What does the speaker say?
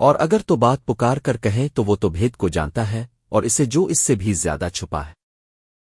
اور اگر تو بات پکار کر کہیں تو وہ تو بھید کو جانتا ہے اور اسے جو اس سے بھی زیادہ چھپا ہے۔